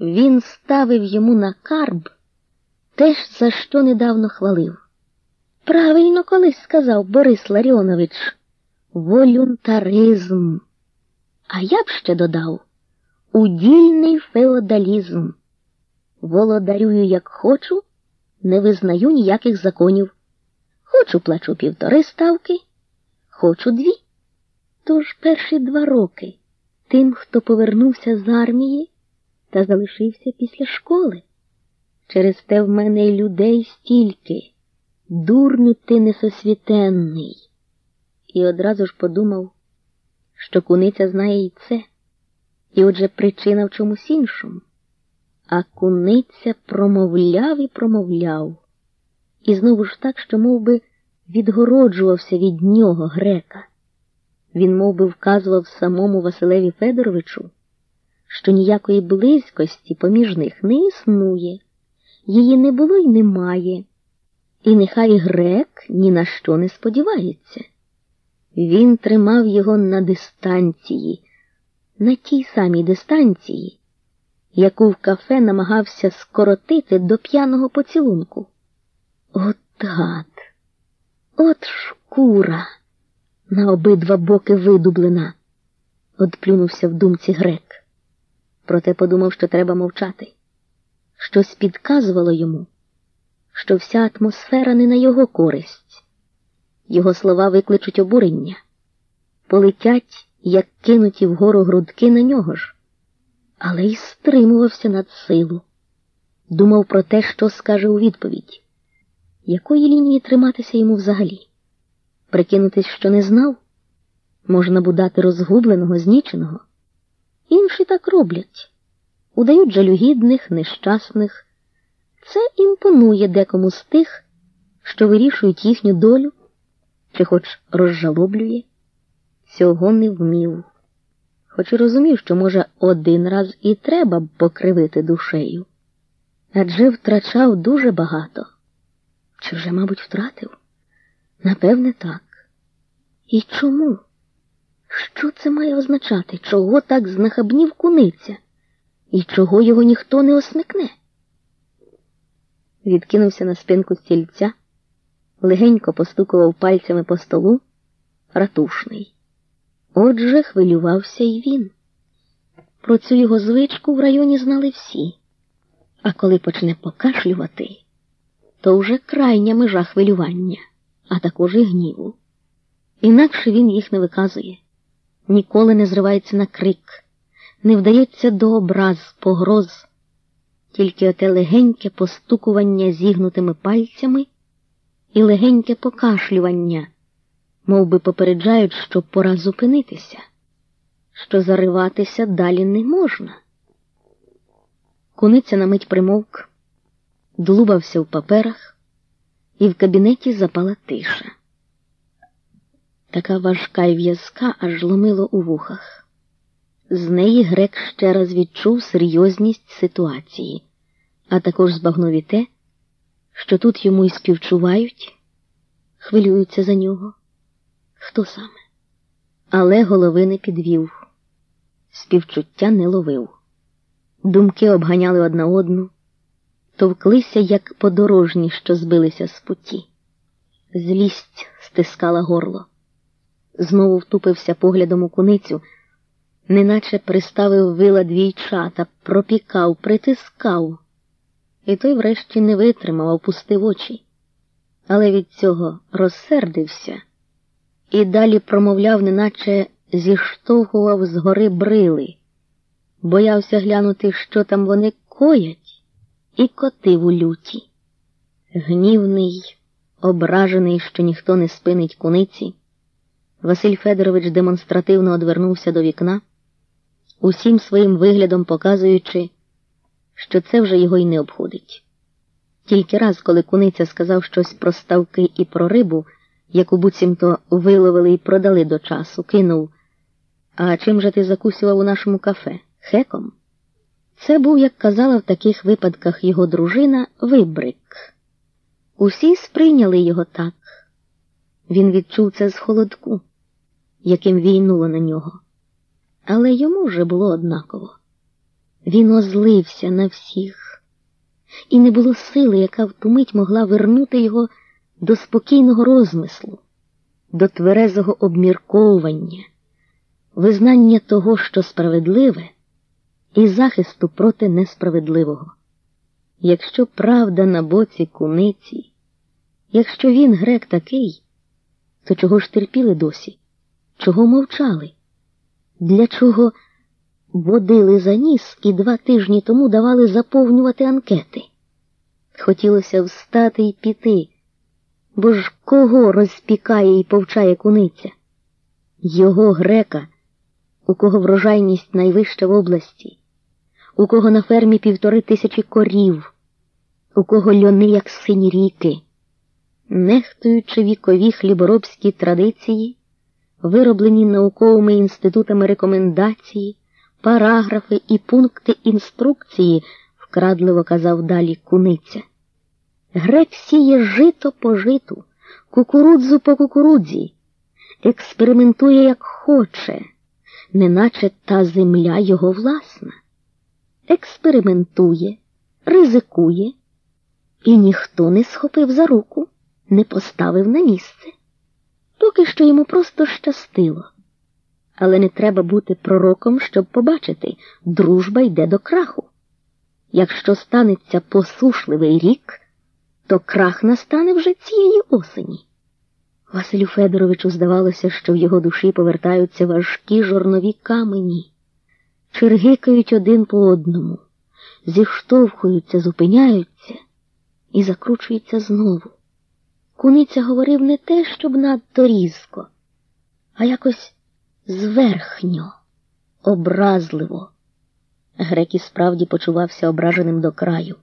Він ставив йому на карб те ж, за що недавно хвалив. Правильно колись сказав Борис Ларіонович волюнтаризм. А я б ще додав удільний феодалізм. Володарюю, як хочу, не визнаю ніяких законів. Хочу плачу півтори ставки, хочу дві. Тож перші два роки тим, хто повернувся з армії та залишився після школи. Через те в мене й людей стільки. Дурню ти несосвітенний. І одразу ж подумав, що куниця знає й це, і отже причина в чомусь іншому. А куниця промовляв і промовляв, і знову ж так, що мов би, відгороджувався від нього грека. Він мов би, вказував самому Василеві Федоровичу, що ніякої близькості поміж них не існує, її не було й немає, і нехай Грек ні на що не сподівається. Він тримав його на дистанції, на тій самій дистанції, яку в кафе намагався скоротити до п'яного поцілунку. От гад, от шкура на обидва боки видублена, одплюнувся в думці грек. Проте подумав, що треба мовчати. Щось підказувало йому, що вся атмосфера не на його користь. Його слова викличуть обурення, полетять, як кинуті вгору грудки на нього ж, але й стримувався над силу. Думав про те, що скаже у відповідь, якої лінії триматися йому взагалі. Прикинутись, що не знав, можна будати розгубленого, зніченого. Інші так роблять, удають жалюгідних, нещасних. Це імпонує декому з тих, що вирішують їхню долю, чи хоч розжалоблює, цього не вмів. Хоч і розумів, що, може, один раз і треба б покривити душею, адже втрачав дуже багато. Чи вже, мабуть, втратив? Напевне, так. І чому? Це має означати? Чого так знахабнів куниця? І чого його ніхто не осмикне? Відкинувся на спинку стільця, легенько постукував пальцями по столу, ратушний. Отже, хвилювався й він. Про цю його звичку в районі знали всі. А коли почне покашлювати, то вже крайня межа хвилювання, а також і гніву. Інакше він їх не виказує, ніколи не зривається на крик, не вдається до образ, погроз, тільки оте легеньке постукування зігнутими пальцями і легеньке покашлювання, мов би попереджають, що пора зупинитися, що зариватися далі не можна. Куниця на мить примовк, длубався в паперах, і в кабінеті запала тиша така важка й в'язка аж ломило у вухах. З неї грек ще раз відчув серйозність ситуації, а також збагнув і те, що тут йому й співчувають, хвилюються за нього. Хто саме? Але голови не підвів, співчуття не ловив. Думки обганяли одна одну, товклися, як подорожні, що збилися з путі. Злість стискала горло знову втупився поглядом у куницю, неначе приставив вила двійчата, пропікав, притискав. І той врешті не витримав, опустив очі. Але від цього розсердився і далі промовляв, неначе зіштовхував з гори брили, боявся глянути, що там вони коять, і котив у люті. Гнівний, ображений, що ніхто не спинить куниці. Василь Федорович демонстративно одвернувся до вікна, усім своїм виглядом показуючи, що це вже його й не обходить. Тільки раз, коли куниця сказав щось про ставки і про рибу, яку буцімто виловили і продали до часу, кинув А чим же ти закусував у нашому кафе? Хеком? Це був, як казала в таких випадках його дружина, вибрик. Усі сприйняли його так. Він відчув це з холодку яким війнуло на нього, але йому вже було однаково. Він озлився на всіх, і не було сили, яка в ту мить могла вернути його до спокійного розмислу, до тверезого обмірковування, визнання того, що справедливе, і захисту проти несправедливого. Якщо правда на боці куниці, якщо він грек такий, то чого ж терпіли досі? Чого мовчали? Для чого водили за ніс і два тижні тому давали заповнювати анкети? Хотілося встати і піти, бо ж кого розпікає і повчає куниця? Його грека, у кого врожайність найвища в області, у кого на фермі півтори тисячі корів, у кого льони, як сині ріки, нехтуючи вікові хліборобські традиції, вироблені науковими інститутами рекомендації, параграфи і пункти інструкції, вкрадливо казав далі куниця. Грек сіє жито по житу, кукурудзу по кукурудзі, експериментує як хоче, неначе та земля його власна. Експериментує, ризикує, і ніхто не схопив за руку, не поставив на місце. Поки що йому просто щастило. Але не треба бути пророком, щоб побачити, дружба йде до краху. Якщо станеться посушливий рік, то крах настане вже цієї осені. Василю Федоровичу здавалося, що в його душі повертаються важкі жорнові камені, чергикають один по одному, зіштовхуються, зупиняються і закручуються знову. Куниця говорив не те, щоб надто різко, а якось зверхньо, образливо. Грек і справді почувався ображеним до краю.